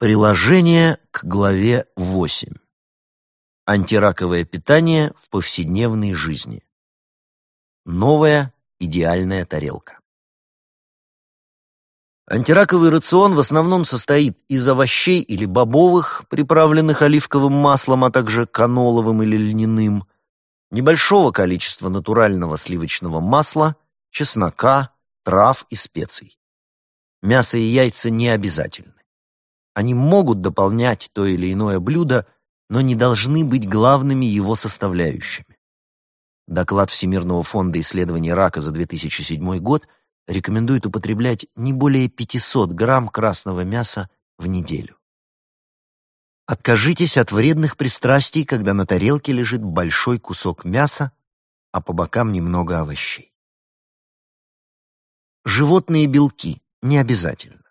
Приложение к главе 8. Антираковое питание в повседневной жизни. Новая идеальная тарелка. Антираковый рацион в основном состоит из овощей или бобовых, приправленных оливковым маслом, а также каноловым или льняным, небольшого количества натурального сливочного масла, чеснока, трав и специй. Мясо и яйца не обязательны. Они могут дополнять то или иное блюдо, но не должны быть главными его составляющими. Доклад Всемирного фонда исследований рака за 2007 год рекомендует употреблять не более 500 грамм красного мяса в неделю. Откажитесь от вредных пристрастий, когда на тарелке лежит большой кусок мяса, а по бокам немного овощей. Животные белки не обязательно.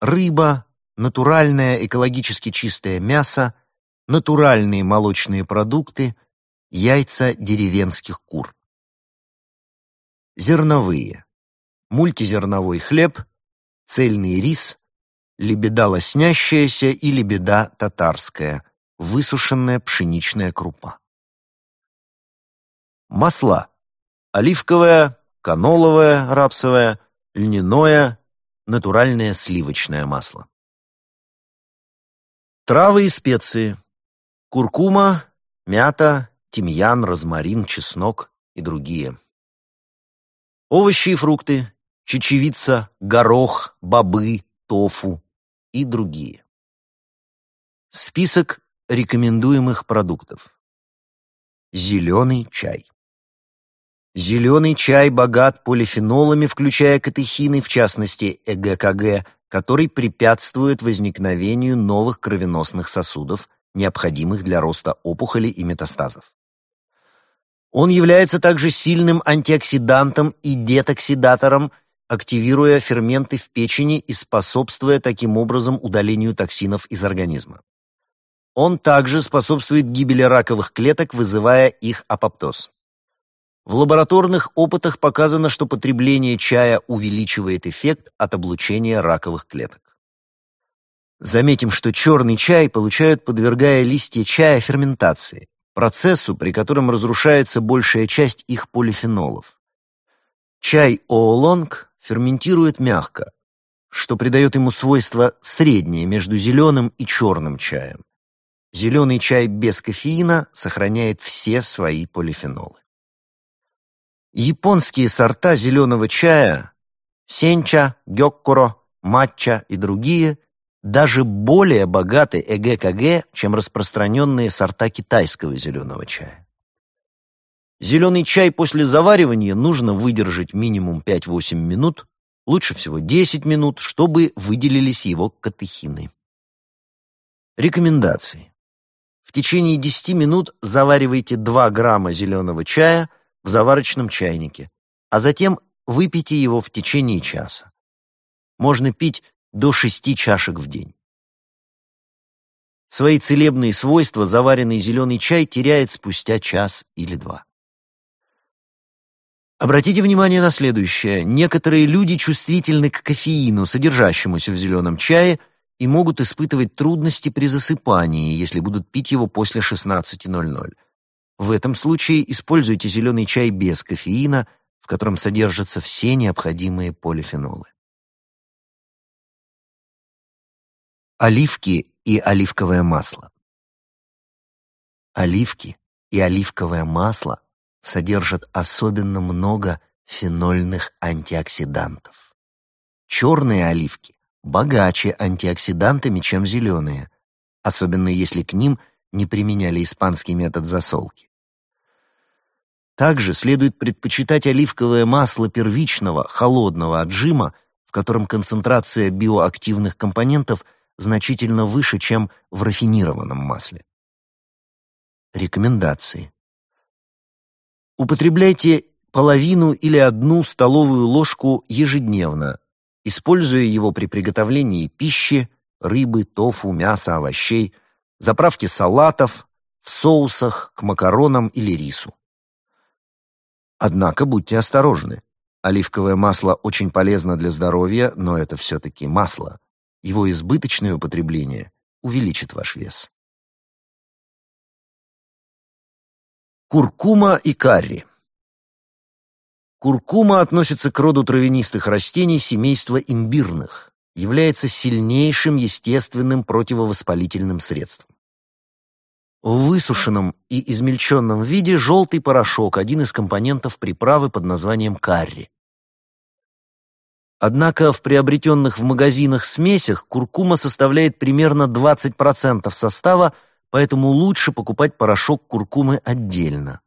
Рыба, натуральное экологически чистое мясо, натуральные молочные продукты, яйца деревенских кур. Зерновые. Мультизерновой хлеб, цельный рис, лебеда лоснящаяся и лебеда татарская, высушенная пшеничная крупа. Масла. Оливковое, каноловое, рапсовое, льняное, натуральное сливочное масло. Травы и специи. Куркума, мята, тимьян, розмарин, чеснок и другие. Овощи и фрукты. Чечевица, горох, бобы, тофу и другие. Список рекомендуемых продуктов. Зеленый чай. Зеленый чай богат полифенолами, включая катехины, в частности ЭГКГ, который препятствует возникновению новых кровеносных сосудов, необходимых для роста опухолей и метастазов. Он является также сильным антиоксидантом и детоксидатором, активируя ферменты в печени и способствуя таким образом удалению токсинов из организма. Он также способствует гибели раковых клеток, вызывая их апоптоз. В лабораторных опытах показано, что потребление чая увеличивает эффект от облучения раковых клеток. Заметим, что черный чай получают, подвергая листья чая ферментации, процессу, при котором разрушается большая часть их полифенолов. Чай оолонг ферментирует мягко, что придает ему свойство среднее между зеленым и черным чаем. Зеленый чай без кофеина сохраняет все свои полифенолы. Японские сорта зеленого чая сенча, гёккуро, матча и другие даже более богаты ЭГКГ, чем распространенные сорта китайского зеленого чая. Зеленый чай после заваривания нужно выдержать минимум 5-8 минут, лучше всего 10 минут, чтобы выделились его катехины. Рекомендации. В течение 10 минут заваривайте 2 грамма зеленого чая – в заварочном чайнике, а затем выпейте его в течение часа. Можно пить до шести чашек в день. Свои целебные свойства заваренный зеленый чай теряет спустя час или два. Обратите внимание на следующее. Некоторые люди чувствительны к кофеину, содержащемуся в зеленом чае, и могут испытывать трудности при засыпании, если будут пить его после 16.00. В этом случае используйте зеленый чай без кофеина, в котором содержатся все необходимые полифенолы. Оливки и оливковое масло. Оливки и оливковое масло содержат особенно много фенольных антиоксидантов. Черные оливки богаче антиоксидантами, чем зеленые, особенно если к ним – не применяли испанский метод засолки. Также следует предпочитать оливковое масло первичного, холодного отжима, в котором концентрация биоактивных компонентов значительно выше, чем в рафинированном масле. Рекомендации. Употребляйте половину или одну столовую ложку ежедневно, используя его при приготовлении пищи, рыбы, тофу, мяса, овощей – заправки салатов, в соусах, к макаронам или рису. Однако будьте осторожны. Оливковое масло очень полезно для здоровья, но это все-таки масло. Его избыточное употребление увеличит ваш вес. Куркума и карри. Куркума относится к роду травянистых растений семейства имбирных, является сильнейшим естественным противовоспалительным средством. В высушенном и измельченном виде желтый порошок – один из компонентов приправы под названием карри. Однако в приобретенных в магазинах смесях куркума составляет примерно 20% состава, поэтому лучше покупать порошок куркумы отдельно.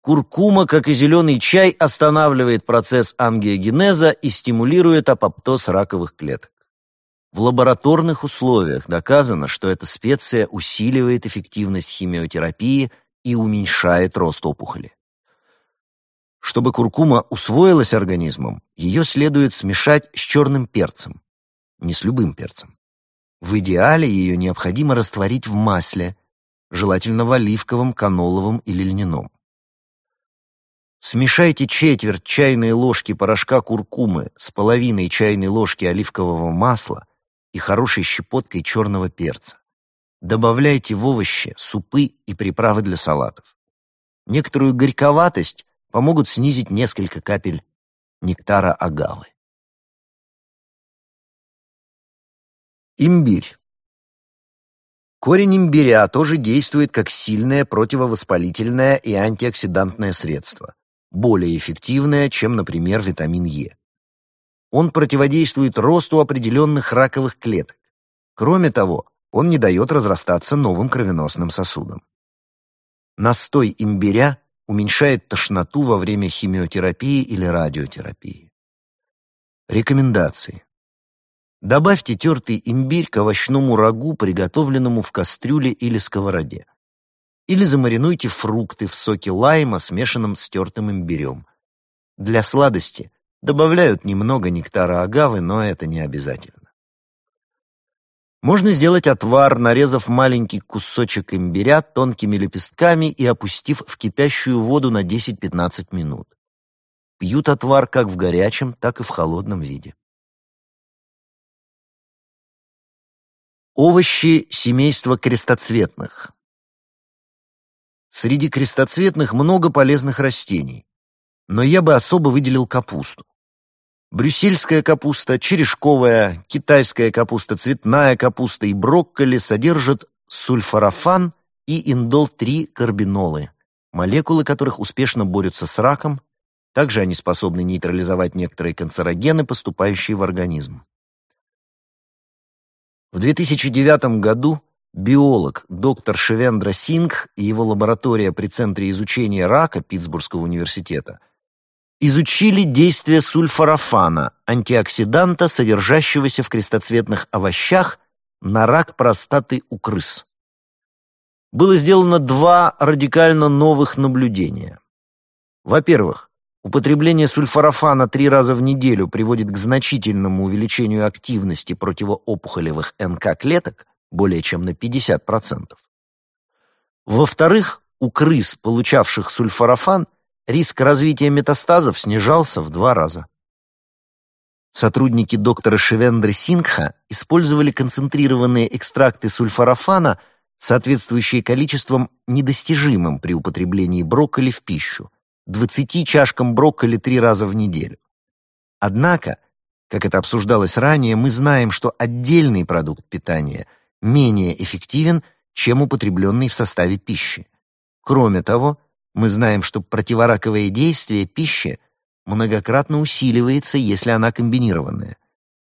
Куркума, как и зеленый чай, останавливает процесс ангиогенеза и стимулирует апоптоз раковых клеток. В лабораторных условиях доказано, что эта специя усиливает эффективность химиотерапии и уменьшает рост опухоли. Чтобы куркума усвоилась организмом, ее следует смешать с черным перцем, не с любым перцем. В идеале ее необходимо растворить в масле, желательно в оливковом, каноловом или льняном. Смешайте четверть чайной ложки порошка куркумы с половиной чайной ложки оливкового масла и хорошей щепоткой черного перца. Добавляйте в овощи, супы и приправы для салатов. Некоторую горьковатость помогут снизить несколько капель нектара агавы. Имбирь. Корень имбиря тоже действует как сильное противовоспалительное и антиоксидантное средство более эффективное, чем, например, витамин Е. Он противодействует росту определенных раковых клеток. Кроме того, он не дает разрастаться новым кровеносным сосудам. Настой имбиря уменьшает тошноту во время химиотерапии или радиотерапии. Рекомендации. Добавьте тертый имбирь к овощному рагу, приготовленному в кастрюле или сковороде. Или замаринуйте фрукты в соке лайма, смешанном с тертым имбирем. Для сладости добавляют немного нектара агавы, но это не обязательно. Можно сделать отвар, нарезав маленький кусочек имбиря тонкими лепестками и опустив в кипящую воду на 10-15 минут. Пьют отвар как в горячем, так и в холодном виде. Овощи семейства крестоцветных. Среди крестоцветных много полезных растений, но я бы особо выделил капусту. Брюссельская капуста, черешковая, китайская капуста, цветная капуста и брокколи содержат сульфорафан и индол-3 карбинолы, молекулы которых успешно борются с раком, также они способны нейтрализовать некоторые канцерогены, поступающие в организм. В 2009 году Биолог доктор Шевендра Сингх и его лаборатория при Центре изучения рака Питтсбургского университета изучили действие сульфорафана, антиоксиданта, содержащегося в крестоцветных овощах, на рак простаты у крыс. Было сделано два радикально новых наблюдения. Во-первых, употребление сульфорафана три раза в неделю приводит к значительному увеличению активности противоопухолевых НК-клеток, более чем на 50%. Во-вторых, у крыс, получавших сульфорафан, риск развития метастазов снижался в два раза. Сотрудники доктора Шивендры Сингха использовали концентрированные экстракты сульфорафана, соответствующие количеством недостижимым при употреблении брокколи в пищу, 20 чашкам брокколи три раза в неделю. Однако, как это обсуждалось ранее, мы знаем, что отдельный продукт питания – менее эффективен, чем употребленный в составе пищи. Кроме того, мы знаем, что противораковое действие пищи многократно усиливается, если она комбинированная.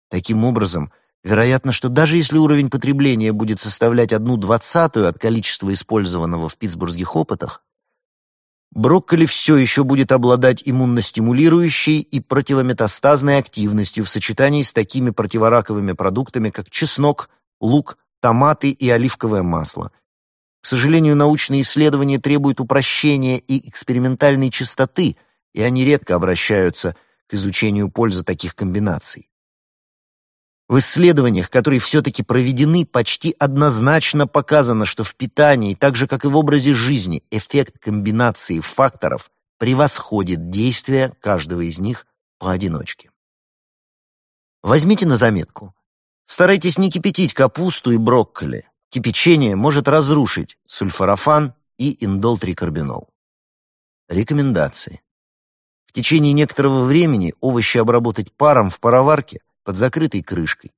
Таким образом, вероятно, что даже если уровень потребления будет составлять одну двадцатую от количества использованного в питтсбургских опытах, брокколи все еще будет обладать иммуностимулирующей и противометастазной активностью в сочетании с такими противораковыми продуктами, как чеснок, лук, томаты и оливковое масло. К сожалению, научные исследования требуют упрощения и экспериментальной чистоты, и они редко обращаются к изучению пользы таких комбинаций. В исследованиях, которые все-таки проведены, почти однозначно показано, что в питании, так же как и в образе жизни, эффект комбинации факторов превосходит действие каждого из них поодиночке. Возьмите на заметку, Старайтесь не кипятить капусту и брокколи. Кипячение может разрушить сульфорафан и индолтрикарбинол. Рекомендации. В течение некоторого времени овощи обработать паром в пароварке под закрытой крышкой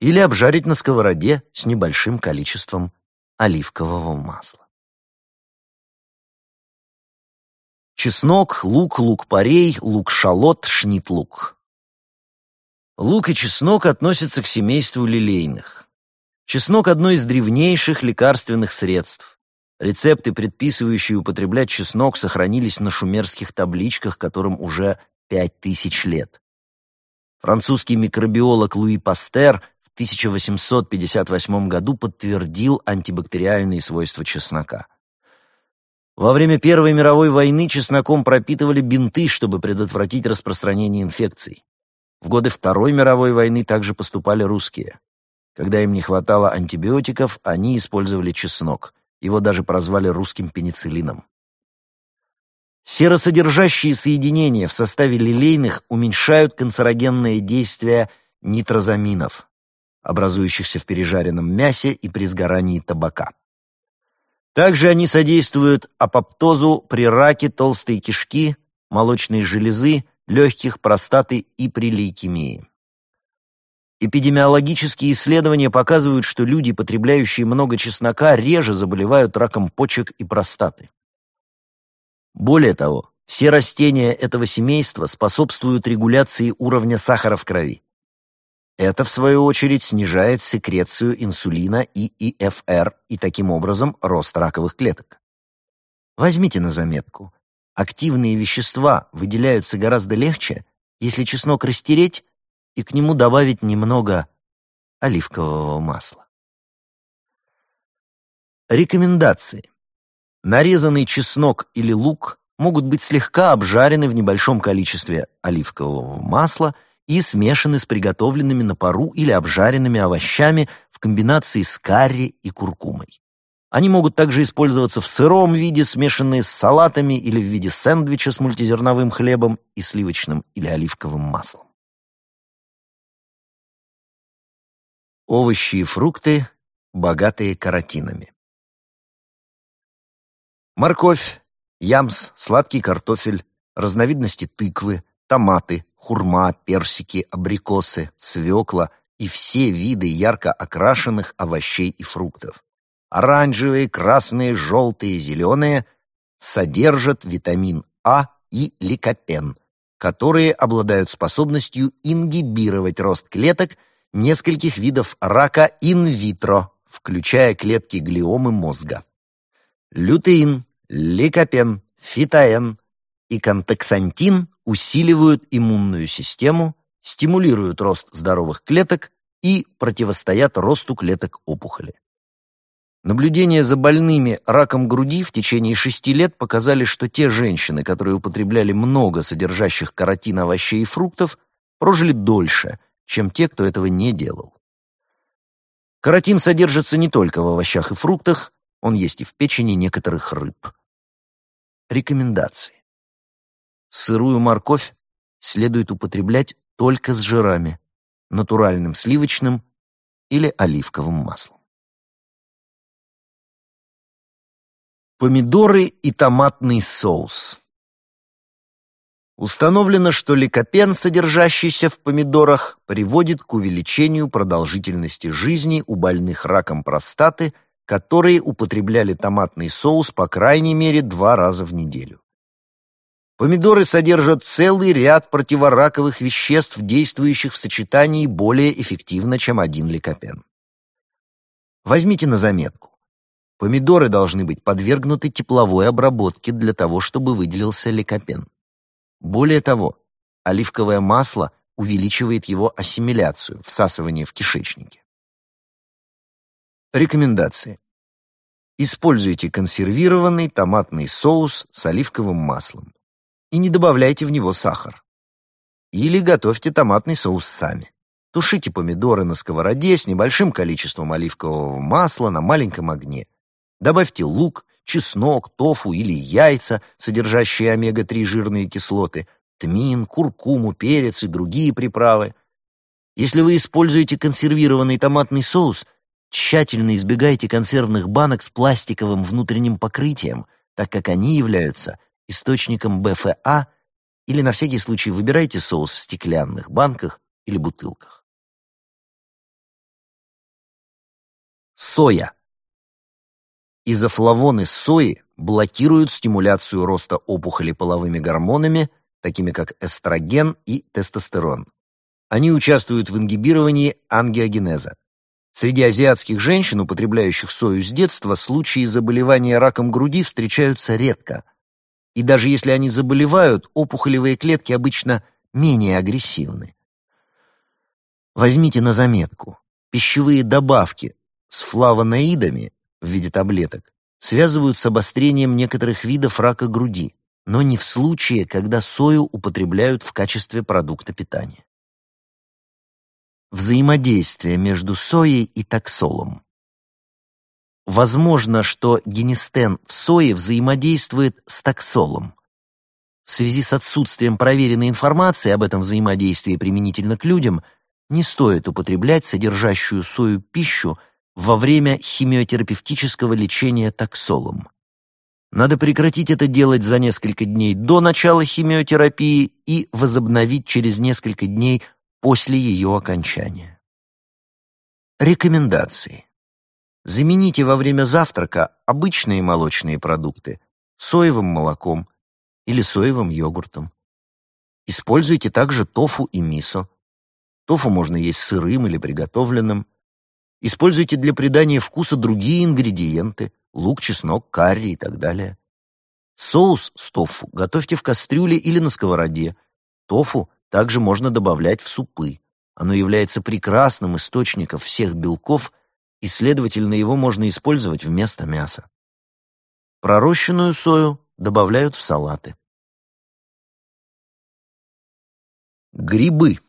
или обжарить на сковороде с небольшим количеством оливкового масла. Чеснок, лук, лук-порей, лук-шалот, шнит-лук. Лук и чеснок относятся к семейству лилейных. Чеснок – одно из древнейших лекарственных средств. Рецепты, предписывающие употреблять чеснок, сохранились на шумерских табличках, которым уже пять тысяч лет. Французский микробиолог Луи Пастер в 1858 году подтвердил антибактериальные свойства чеснока. Во время Первой мировой войны чесноком пропитывали бинты, чтобы предотвратить распространение инфекций. В годы Второй мировой войны также поступали русские. Когда им не хватало антибиотиков, они использовали чеснок. Его даже прозвали русским пенициллином. Серосодержащие соединения в составе лилейных уменьшают канцерогенное действие нитрозаминов, образующихся в пережаренном мясе и при сгорании табака. Также они содействуют апоптозу при раке толстой кишки, молочной железы, легких, простаты и при лейкемии. Эпидемиологические исследования показывают, что люди, потребляющие много чеснока, реже заболевают раком почек и простаты. Более того, все растения этого семейства способствуют регуляции уровня сахара в крови. Это, в свою очередь, снижает секрецию инсулина и ИФР и таким образом рост раковых клеток. Возьмите на заметку. Активные вещества выделяются гораздо легче, если чеснок растереть и к нему добавить немного оливкового масла. Рекомендации. Нарезанный чеснок или лук могут быть слегка обжарены в небольшом количестве оливкового масла – и смешаны с приготовленными на пару или обжаренными овощами в комбинации с карри и куркумой. Они могут также использоваться в сыром виде, смешанные с салатами или в виде сэндвича с мультизерновым хлебом и сливочным или оливковым маслом. Овощи и фрукты, богатые каротинами. Морковь, ямс, сладкий картофель, разновидности тыквы, томаты, хурма, персики, абрикосы, свекла и все виды ярко окрашенных овощей и фруктов. Оранжевые, красные, желтые, зеленые содержат витамин А и ликопен, которые обладают способностью ингибировать рост клеток нескольких видов рака инвитро, включая клетки глиомы мозга. Лютеин, ликопен, фитоэн и контексантин усиливают иммунную систему, стимулируют рост здоровых клеток и противостоят росту клеток опухоли. Наблюдения за больными раком груди в течение шести лет показали, что те женщины, которые употребляли много содержащих каротин овощей и фруктов, прожили дольше, чем те, кто этого не делал. Каротин содержится не только в овощах и фруктах, он есть и в печени некоторых рыб. Рекомендации. Сырую морковь следует употреблять только с жирами, натуральным сливочным или оливковым маслом. Помидоры и томатный соус. Установлено, что ликопен, содержащийся в помидорах, приводит к увеличению продолжительности жизни у больных раком простаты, которые употребляли томатный соус по крайней мере два раза в неделю. Помидоры содержат целый ряд противораковых веществ, действующих в сочетании более эффективно, чем один ликопен. Возьмите на заметку. Помидоры должны быть подвергнуты тепловой обработке для того, чтобы выделился ликопен. Более того, оливковое масло увеличивает его ассимиляцию, всасывание в кишечнике. Рекомендации. Используйте консервированный томатный соус с оливковым маслом и не добавляйте в него сахар. Или готовьте томатный соус сами. Тушите помидоры на сковороде с небольшим количеством оливкового масла на маленьком огне. Добавьте лук, чеснок, тофу или яйца, содержащие омега-3 жирные кислоты, тмин, куркуму, перец и другие приправы. Если вы используете консервированный томатный соус, тщательно избегайте консервных банок с пластиковым внутренним покрытием, так как они являются источником БФА, или на всякий случай выбирайте соус в стеклянных банках или бутылках. Соя. Изофлавоны сои блокируют стимуляцию роста опухолей половыми гормонами, такими как эстроген и тестостерон. Они участвуют в ингибировании ангиогенеза. Среди азиатских женщин, употребляющих сою с детства, случаи заболевания раком груди встречаются редко. И даже если они заболевают, опухолевые клетки обычно менее агрессивны. Возьмите на заметку. Пищевые добавки с флавоноидами в виде таблеток связывают с обострением некоторых видов рака груди, но не в случае, когда сою употребляют в качестве продукта питания. Взаимодействие между соей и таксолом. Возможно, что генистен в сое взаимодействует с таксолом. В связи с отсутствием проверенной информации об этом взаимодействии применительно к людям, не стоит употреблять содержащую сою пищу во время химиотерапевтического лечения таксолом. Надо прекратить это делать за несколько дней до начала химиотерапии и возобновить через несколько дней после ее окончания. Рекомендации. Замените во время завтрака обычные молочные продукты соевым молоком или соевым йогуртом. Используйте также тофу и мисо. Тофу можно есть сырым или приготовленным. Используйте для придания вкуса другие ингредиенты – лук, чеснок, карри и так далее. Соус с тофу готовьте в кастрюле или на сковороде. Тофу также можно добавлять в супы. Оно является прекрасным источником всех белков и, следовательно, его можно использовать вместо мяса. Пророщенную сою добавляют в салаты. Грибы.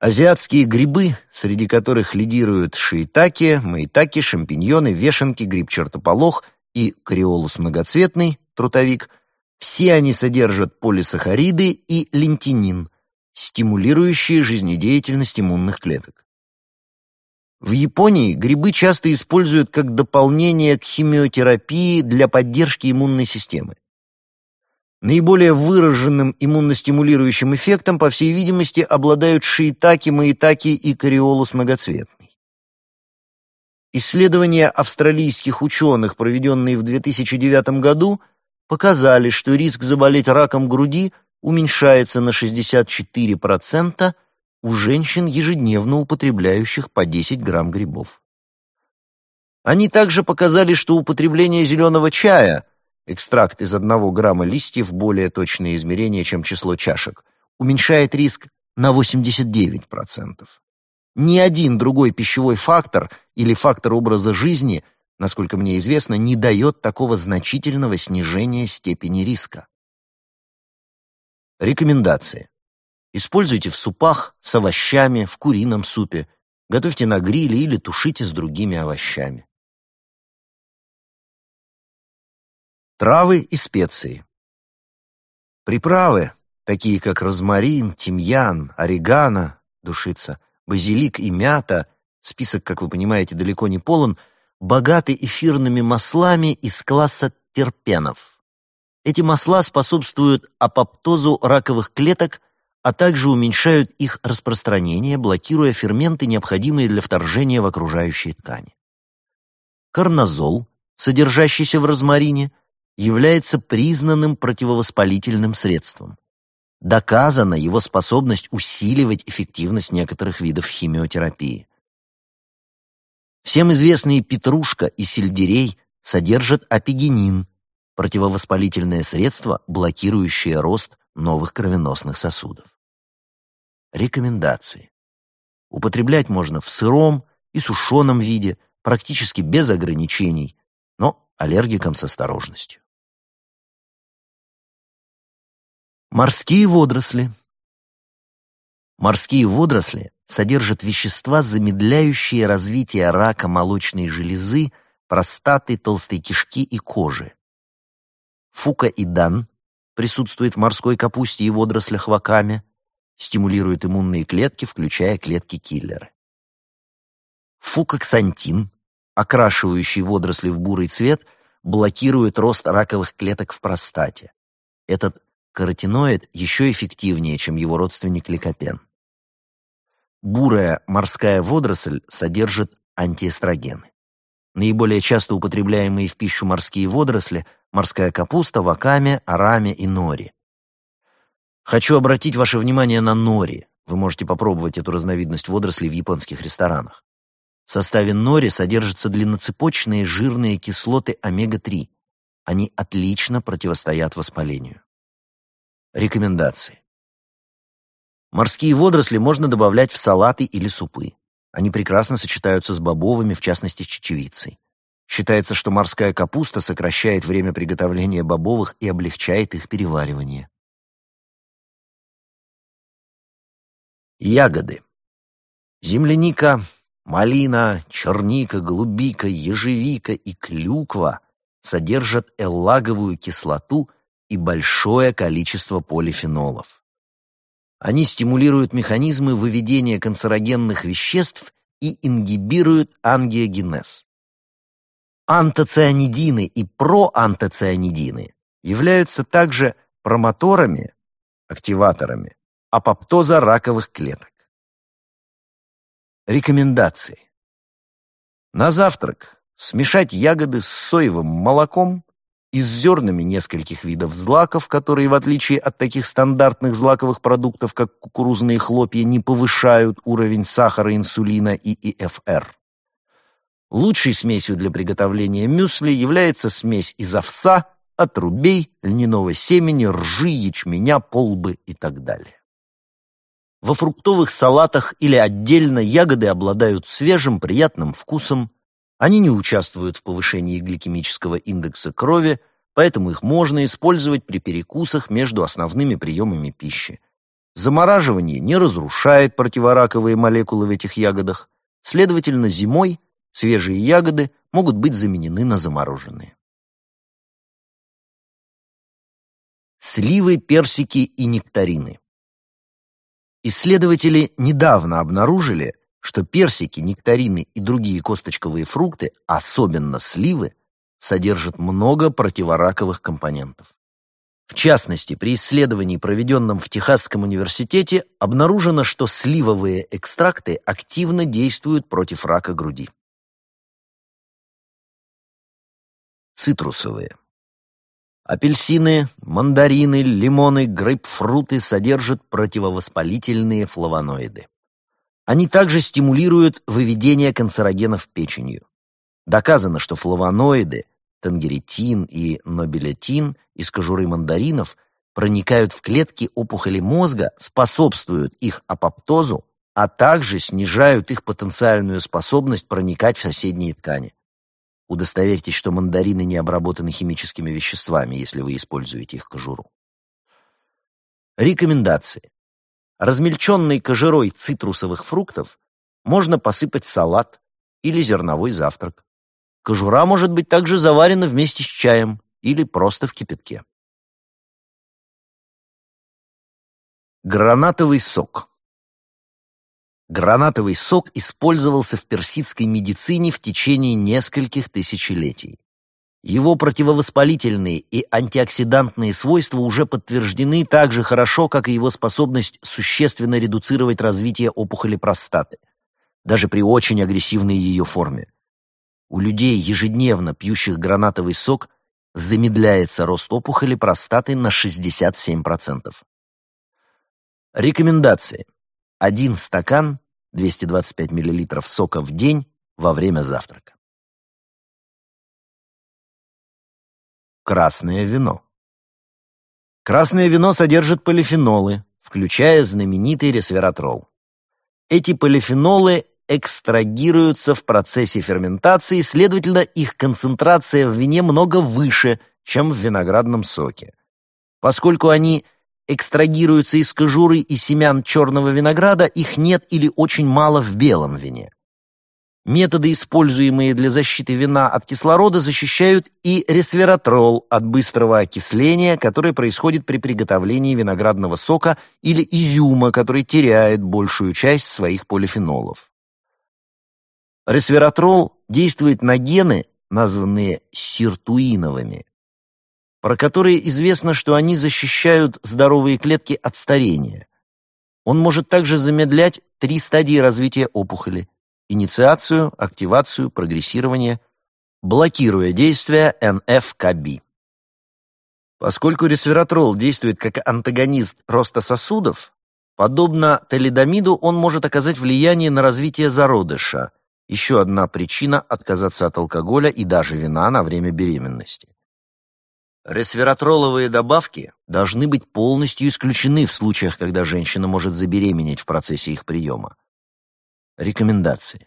Азиатские грибы, среди которых лидируют шиитаки, маитаки, шампиньоны, вешенки, гриб-чертополох и креолус многоцветный, трутовик, все они содержат полисахариды и лентинин, стимулирующие жизнедеятельность иммунных клеток. В Японии грибы часто используют как дополнение к химиотерапии для поддержки иммунной системы. Наиболее выраженным иммуностимулирующим эффектом, по всей видимости, обладают шиитаки, маитаки и кориолус многоцветный. Исследования австралийских ученых, проведенные в 2009 году, показали, что риск заболеть раком груди уменьшается на 64% у женщин, ежедневно употребляющих по 10 грамм грибов. Они также показали, что употребление зеленого чая, экстракт из 1 грамма листьев, более точное измерение, чем число чашек, уменьшает риск на 89%. Ни один другой пищевой фактор или фактор образа жизни, насколько мне известно, не дает такого значительного снижения степени риска. Рекомендации. Используйте в супах, с овощами, в курином супе. Готовьте на гриле или тушите с другими овощами. Травы и специи. Приправы, такие как розмарин, тимьян, орегано, душица, базилик и мята, список, как вы понимаете, далеко не полон, богаты эфирными маслами из класса терпенов. Эти масла способствуют апоптозу раковых клеток а также уменьшают их распространение, блокируя ферменты, необходимые для вторжения в окружающие ткани. Карнозол, содержащийся в розмарине, является признанным противовоспалительным средством. Доказана его способность усиливать эффективность некоторых видов химиотерапии. Всем известные петрушка и сельдерей содержат апигенин, противовоспалительное средство, блокирующее рост новых кровеносных сосудов. Рекомендации. Употреблять можно в сыром и сушеном виде, практически без ограничений, но аллергикам с осторожностью. Морские водоросли. Морские водоросли содержат вещества, замедляющие развитие рака молочной железы, простаты, толстой кишки и кожи. Фукаидан присутствует в морской капусте и водорослях ваками, стимулирует иммунные клетки, включая клетки-киллеры. Фукоксантин, окрашивающий водоросли в бурый цвет, блокирует рост раковых клеток в простате. Этот каротиноид еще эффективнее, чем его родственник ликопен. Бурая морская водоросль содержит антиэстрогены. Наиболее часто употребляемые в пищу морские водоросли – морская капуста, ваками, арами и нори. Хочу обратить ваше внимание на нори. Вы можете попробовать эту разновидность водорослей в японских ресторанах. В составе нори содержатся длинноцепочные жирные кислоты омега-3. Они отлично противостоят воспалению. Рекомендации. Морские водоросли можно добавлять в салаты или супы. Они прекрасно сочетаются с бобовыми, в частности, с чечевицей. Считается, что морская капуста сокращает время приготовления бобовых и облегчает их переваривание. Ягоды. Земляника, малина, черника, голубика, ежевика и клюква содержат эллаговую кислоту и большое количество полифенолов. Они стимулируют механизмы выведения канцерогенных веществ и ингибируют ангиогенез. Антоцианидины и проантоцианидины являются также промоторами, активаторами апоптоза раковых клеток. Рекомендации. На завтрак смешать ягоды с соевым молоком и с зернами нескольких видов злаков, которые, в отличие от таких стандартных злаковых продуктов, как кукурузные хлопья, не повышают уровень сахара, инсулина и ИФР. Лучшей смесью для приготовления мюсли является смесь из овса, отрубей, льняного семени, ржи, ячменя, полбы и так далее. Во фруктовых салатах или отдельно ягоды обладают свежим, приятным вкусом, они не участвуют в повышении гликемического индекса крови, поэтому их можно использовать при перекусах между основными приемами пищи. Замораживание не разрушает противораковые молекулы в этих ягодах, следовательно, зимой свежие ягоды могут быть заменены на замороженные. Сливы, персики и нектарины. Исследователи недавно обнаружили, что персики, нектарины и другие косточковые фрукты, особенно сливы, содержат много противораковых компонентов. В частности, при исследовании, проведенном в Техасском университете, обнаружено, что сливовые экстракты активно действуют против рака груди. Цитрусовые. Апельсины, мандарины, лимоны, грейпфруты содержат противовоспалительные флавоноиды. Они также стимулируют выведение канцерогенов печенью. Доказано, что флавоноиды, тангеретин и нобилетин из кожуры мандаринов проникают в клетки опухоли мозга, способствуют их апоптозу, а также снижают их потенциальную способность проникать в соседние ткани. Удостоверьтесь, что мандарины не обработаны химическими веществами, если вы используете их кожуру. Рекомендации. Размельченной кожурой цитрусовых фруктов можно посыпать салат или зерновой завтрак. Кожура может быть также заварена вместе с чаем или просто в кипятке. Гранатовый сок. Гранатовый сок использовался в персидской медицине в течение нескольких тысячелетий. Его противовоспалительные и антиоксидантные свойства уже подтверждены так же хорошо, как и его способность существенно редуцировать развитие опухоли простаты, даже при очень агрессивной ее форме. У людей, ежедневно пьющих гранатовый сок, замедляется рост опухоли простаты на 67%. Рекомендации. Один стакан 225 мл сока в день во время завтрака. Красное вино. Красное вино содержит полифенолы, включая знаменитый ресвератрол. Эти полифенолы экстрагируются в процессе ферментации, следовательно, их концентрация в вине много выше, чем в виноградном соке. Поскольку они экстрагируются из кожуры и семян черного винограда, их нет или очень мало в белом вине. Методы, используемые для защиты вина от кислорода, защищают и ресвератрол от быстрого окисления, которое происходит при приготовлении виноградного сока или изюма, который теряет большую часть своих полифенолов. Ресвератрол действует на гены, названные сиртуиновыми, про которые известно, что они защищают здоровые клетки от старения. Он может также замедлять три стадии развития опухоли инициацию, активацию, прогрессирование, блокируя действие НФКБ. Поскольку ресвератрол действует как антагонист роста сосудов, подобно талидомиду он может оказать влияние на развитие зародыша, еще одна причина отказаться от алкоголя и даже вина на время беременности. Ресвератроловые добавки должны быть полностью исключены в случаях, когда женщина может забеременеть в процессе их приема. Рекомендации.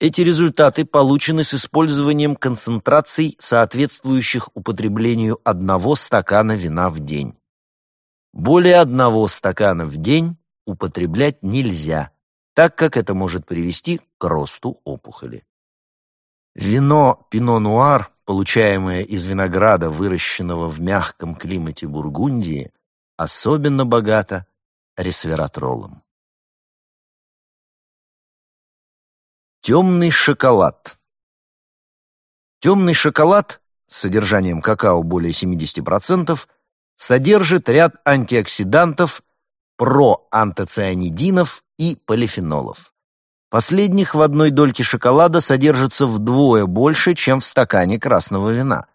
Эти результаты получены с использованием концентраций, соответствующих употреблению одного стакана вина в день. Более одного стакана в день употреблять нельзя, так как это может привести к росту опухоли. Вино пино-нуар, получаемое из винограда, выращенного в мягком климате Бургундии, особенно богато ресвератролом. Темный шоколад. Темный шоколад с содержанием какао более 70% содержит ряд антиоксидантов, проантоцианидинов и полифенолов. Последних в одной дольке шоколада содержится вдвое больше, чем в стакане красного вина,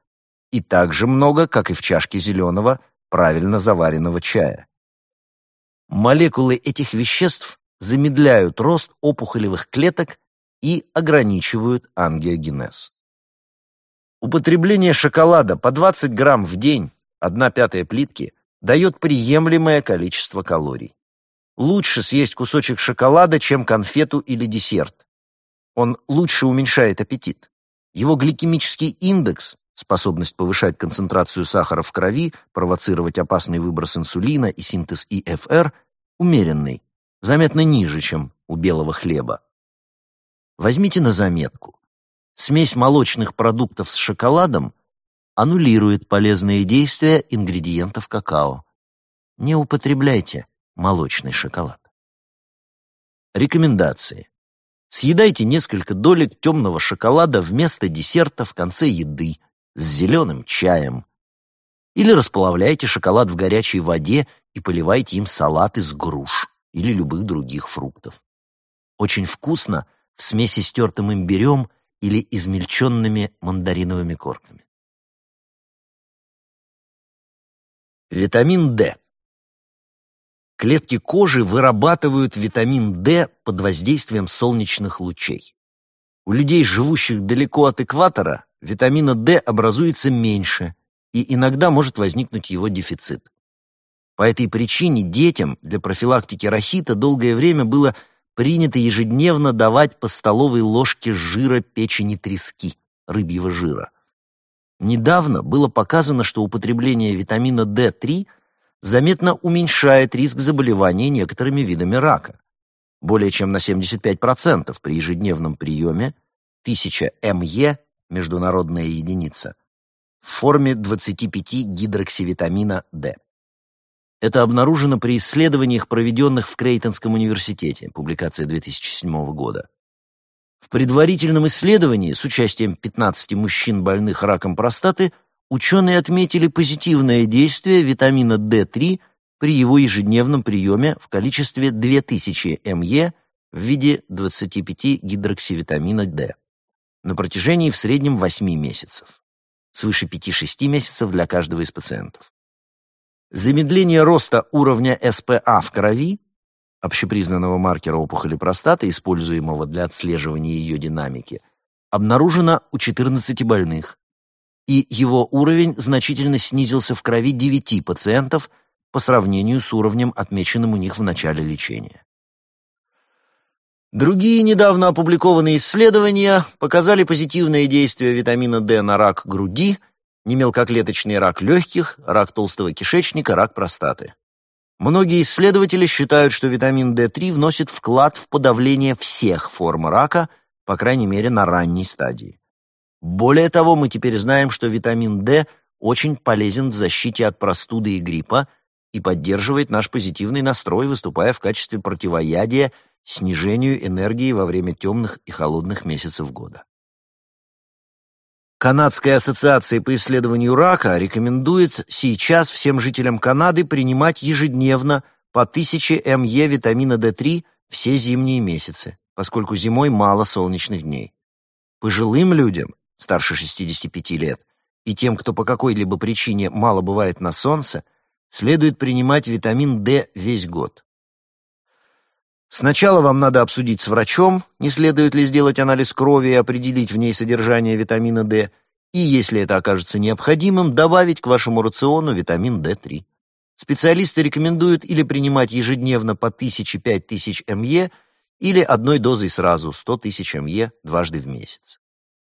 и так же много, как и в чашке зеленого, правильно заваренного чая. Молекулы этих веществ замедляют рост опухолевых клеток и ограничивают ангиогенез. Употребление шоколада по 20 грамм в день, 1 пятая плитки, дает приемлемое количество калорий. Лучше съесть кусочек шоколада, чем конфету или десерт. Он лучше уменьшает аппетит. Его гликемический индекс, способность повышать концентрацию сахара в крови, провоцировать опасный выброс инсулина и синтез ИФР, умеренный, заметно ниже, чем у белого хлеба. Возьмите на заметку. Смесь молочных продуктов с шоколадом аннулирует полезные действия ингредиентов какао. Не употребляйте молочный шоколад. Рекомендации. Съедайте несколько долек темного шоколада вместо десерта в конце еды с зеленым чаем. Или расплавляйте шоколад в горячей воде и поливайте им салат из груш или любых других фруктов. Очень вкусно в смеси с тертым имбирем или измельченными мандариновыми корками. Витамин D. Клетки кожи вырабатывают витамин D под воздействием солнечных лучей. У людей, живущих далеко от экватора, витамина D образуется меньше, и иногда может возникнуть его дефицит. По этой причине детям для профилактики рахита долгое время было принято ежедневно давать по столовой ложке жира печени трески, рыбьего жира. Недавно было показано, что употребление витамина D3 заметно уменьшает риск заболевания некоторыми видами рака. Более чем на 75% при ежедневном приеме 1000 МЕ, международная единица, в форме 25 гидроксивитамина D. Это обнаружено при исследованиях, проведенных в Крейтонском университете, публикация 2007 года. В предварительном исследовании с участием 15 мужчин, больных раком простаты, ученые отметили позитивное действие витамина D3 при его ежедневном приеме в количестве 2000 МЕ в виде 25 гидроксивитамина D на протяжении в среднем 8 месяцев, свыше 5-6 месяцев для каждого из пациентов. Замедление роста уровня СПА в крови, общепризнанного маркера опухоли простаты, используемого для отслеживания ее динамики, обнаружено у 14 больных, и его уровень значительно снизился в крови 9 пациентов по сравнению с уровнем, отмеченным у них в начале лечения. Другие недавно опубликованные исследования показали позитивное действие витамина D на рак груди – немелкоклеточный рак легких, рак толстого кишечника, рак простаты. Многие исследователи считают, что витамин D3 вносит вклад в подавление всех форм рака, по крайней мере на ранней стадии. Более того, мы теперь знаем, что витамин D очень полезен в защите от простуды и гриппа и поддерживает наш позитивный настрой, выступая в качестве противоядия снижению энергии во время темных и холодных месяцев года. Канадская ассоциация по исследованию рака рекомендует сейчас всем жителям Канады принимать ежедневно по 1000 МЕ витамина D3 все зимние месяцы, поскольку зимой мало солнечных дней. Пожилым людям, старше 65 лет, и тем, кто по какой-либо причине мало бывает на солнце, следует принимать витамин D весь год. Сначала вам надо обсудить с врачом, не следует ли сделать анализ крови и определить в ней содержание витамина D, и, если это окажется необходимым, добавить к вашему рациону витамин D3. Специалисты рекомендуют или принимать ежедневно по 1000-5000 МЕ, или одной дозой сразу 100 тысяч МЕ дважды в месяц.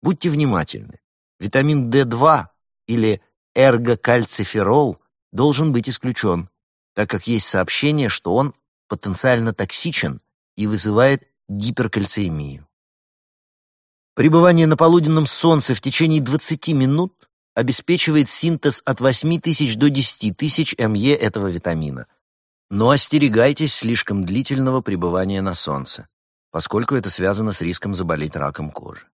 Будьте внимательны. Витамин D2 или эргокальциферол должен быть исключен, так как есть сообщение, что он потенциально токсичен и вызывает гиперкальциемию. Пребывание на полуденном солнце в течение 20 минут обеспечивает синтез от 8 тысяч до 10 тысяч МЕ этого витамина. Но остерегайтесь слишком длительного пребывания на солнце, поскольку это связано с риском заболеть раком кожи.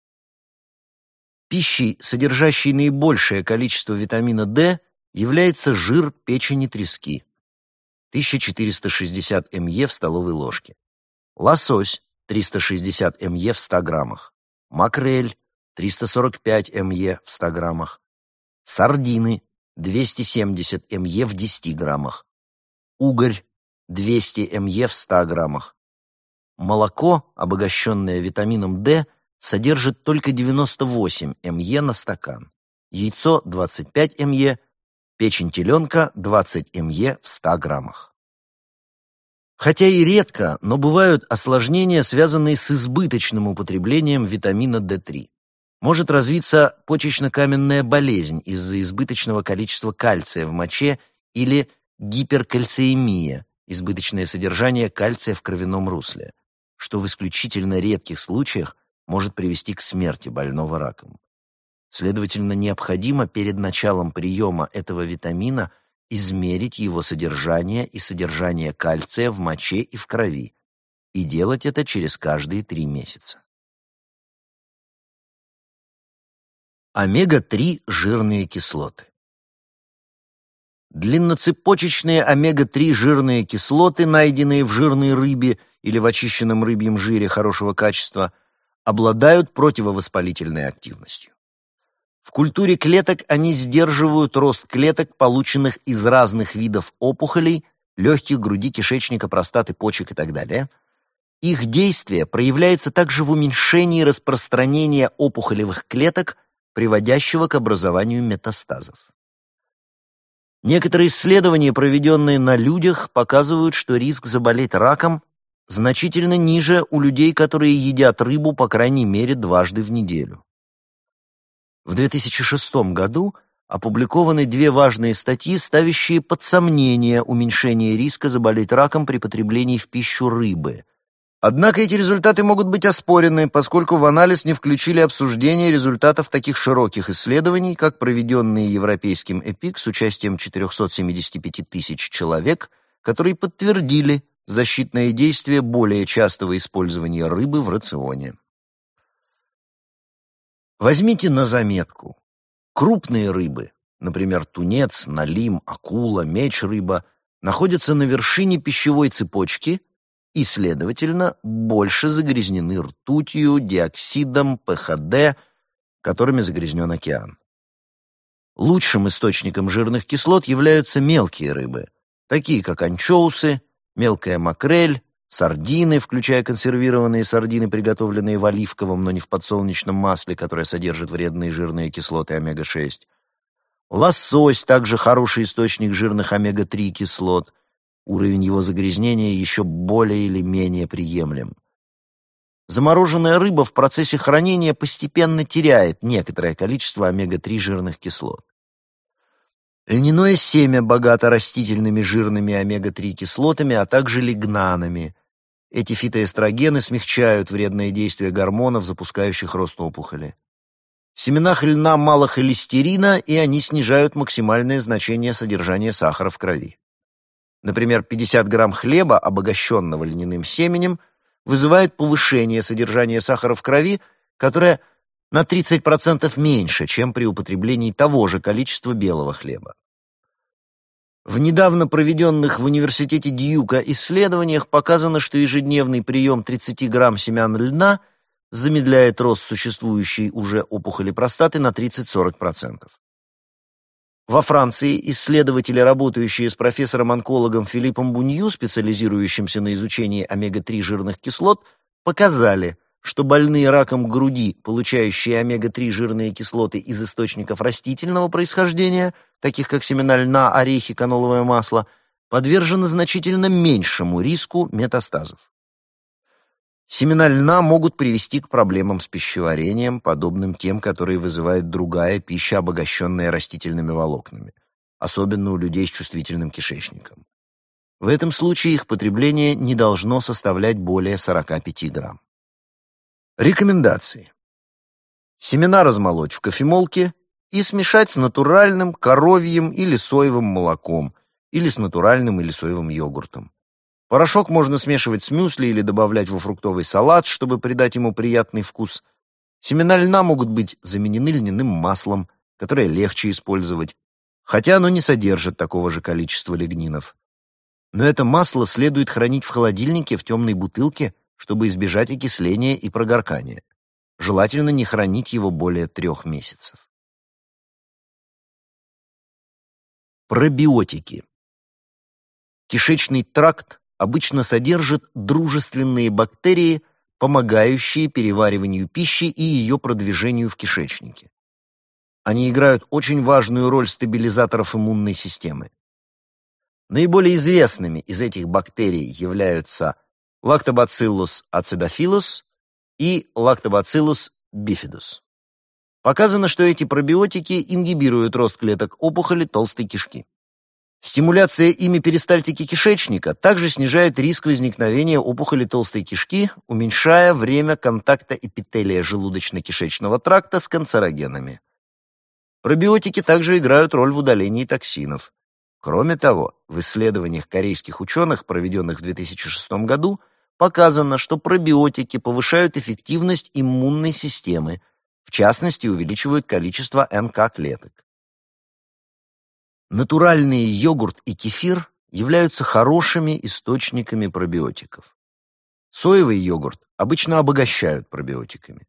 Пищей, содержащей наибольшее количество витамина D, является жир печени трески. 1460 МЕ в столовой ложке. Лосось 360 МЕ в 100 граммах. Макрель 345 МЕ в 100 граммах. Сардины 270 МЕ в 10 граммах. Угорь 200 МЕ в 100 граммах. Молоко, обогащенное витамином D, содержит только 98 МЕ на стакан. Яйцо 25 МЕ, Печень теленка 20 МЕ в 100 граммах. Хотя и редко, но бывают осложнения, связанные с избыточным употреблением витамина D3. Может развиться почечно-каменная болезнь из-за избыточного количества кальция в моче или гиперкальциемия, избыточное содержание кальция в кровяном русле, что в исключительно редких случаях может привести к смерти больного раком. Следовательно, необходимо перед началом приема этого витамина измерить его содержание и содержание кальция в моче и в крови, и делать это через каждые три месяца. Омега-3 жирные кислоты. Длинноцепочечные омега-3 жирные кислоты, найденные в жирной рыбе или в очищенном рыбьем жире хорошего качества, обладают противовоспалительной активностью. В культуре клеток они сдерживают рост клеток, полученных из разных видов опухолей, легких, груди, кишечника, простаты, почек и так далее. Их действие проявляется также в уменьшении распространения опухолевых клеток, приводящего к образованию метастазов. Некоторые исследования, проведенные на людях, показывают, что риск заболеть раком значительно ниже у людей, которые едят рыбу по крайней мере дважды в неделю. В 2006 году опубликованы две важные статьи, ставящие под сомнение уменьшение риска заболеть раком при потреблении в пищу рыбы. Однако эти результаты могут быть оспорены, поскольку в анализ не включили обсуждение результатов таких широких исследований, как проведенные европейским ЭПИК с участием 475 тысяч человек, которые подтвердили защитное действие более частого использования рыбы в рационе. Возьмите на заметку. Крупные рыбы, например, тунец, налим, акула, меч-рыба, находятся на вершине пищевой цепочки и, следовательно, больше загрязнены ртутью, диоксидом, ПХД, которыми загрязнен океан. Лучшим источником жирных кислот являются мелкие рыбы, такие как анчоусы, мелкая макрель, сардины, включая консервированные сардины, приготовленные в оливковом, но не в подсолнечном масле, которое содержит вредные жирные кислоты омега-6. Лосось также хороший источник жирных омега-3 кислот. Уровень его загрязнения еще более или менее приемлем. Замороженная рыба в процессе хранения постепенно теряет некоторое количество омега-3 жирных кислот. Льняное семя богато растительными жирными омега-3 кислотами, а также лигнанами. Эти фитоэстрогены смягчают вредное действие гормонов, запускающих рост опухоли. В семенах льна мало холестерина, и они снижают максимальное значение содержания сахара в крови. Например, 50 грамм хлеба, обогащенного льняным семенем, вызывает повышение содержания сахара в крови, которое на 30% меньше, чем при употреблении того же количества белого хлеба. В недавно проведенных в университете Дьюка исследованиях показано, что ежедневный прием 30 грамм семян льна замедляет рост существующей уже опухоли простаты на 30-40%. Во Франции исследователи, работающие с профессором-онкологом Филиппом Бунью, специализирующимся на изучении омега-3 жирных кислот, показали, что больные раком груди, получающие омега-3 жирные кислоты из источников растительного происхождения, таких как семена льна, орехи, каноловое масло, подвержены значительно меньшему риску метастазов. Семена льна могут привести к проблемам с пищеварением, подобным тем, которые вызывает другая пища, обогащенная растительными волокнами, особенно у людей с чувствительным кишечником. В этом случае их потребление не должно составлять более 45 грамм. Рекомендации. Семена размолоть в кофемолке и смешать с натуральным коровьим или соевым молоком или с натуральным или соевым йогуртом. Порошок можно смешивать с мюсли или добавлять во фруктовый салат, чтобы придать ему приятный вкус. Семена льна могут быть заменены льняным маслом, которое легче использовать, хотя оно не содержит такого же количества лигнинов. Но это масло следует хранить в холодильнике в темной бутылке чтобы избежать окисления и прогоркания. Желательно не хранить его более трех месяцев. Пробиотики. Кишечный тракт обычно содержит дружественные бактерии, помогающие перевариванию пищи и ее продвижению в кишечнике. Они играют очень важную роль стабилизаторов иммунной системы. Наиболее известными из этих бактерий являются Lactobacillus acidophilus и Lactobacillus bifidus. Показано, что эти пробиотики ингибируют рост клеток опухоли толстой кишки. Стимуляция ими перистальтики кишечника также снижает риск возникновения опухоли толстой кишки, уменьшая время контакта эпителия желудочно-кишечного тракта с канцерогенами. Пробиотики также играют роль в удалении токсинов. Кроме того, в исследованиях корейских ученых, проведенных в 2006 году, показано, что пробиотики повышают эффективность иммунной системы, в частности, увеличивают количество НК-клеток. Натуральные йогурт и кефир являются хорошими источниками пробиотиков. Соевый йогурт обычно обогащают пробиотиками.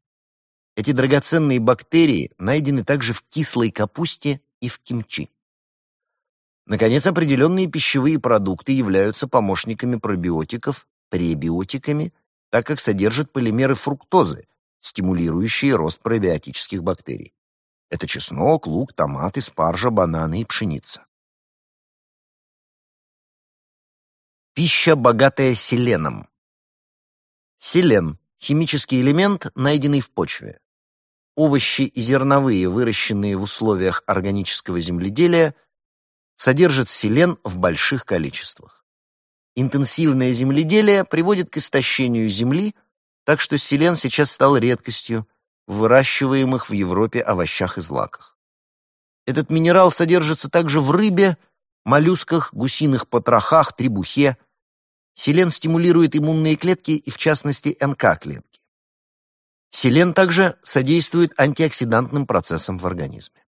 Эти драгоценные бактерии найдены также в кислой капусте и в кимчи. Наконец, определенные пищевые продукты являются помощниками пробиотиков пребиотиками, так как содержит полимеры фруктозы, стимулирующие рост пробиотических бактерий. Это чеснок, лук, томаты, спаржа, бананы и пшеница. Пища, богатая селеном. Селен – химический элемент, найденный в почве. Овощи и зерновые, выращенные в условиях органического земледелия, содержат селен в больших количествах. Интенсивное земледелие приводит к истощению земли, так что селен сейчас стал редкостью в выращиваемых в Европе овощах и злаках. Этот минерал содержится также в рыбе, моллюсках, гусиных потрохах, требухе. Селен стимулирует иммунные клетки и, в частности, НК-клетки. Селен также содействует антиоксидантным процессам в организме.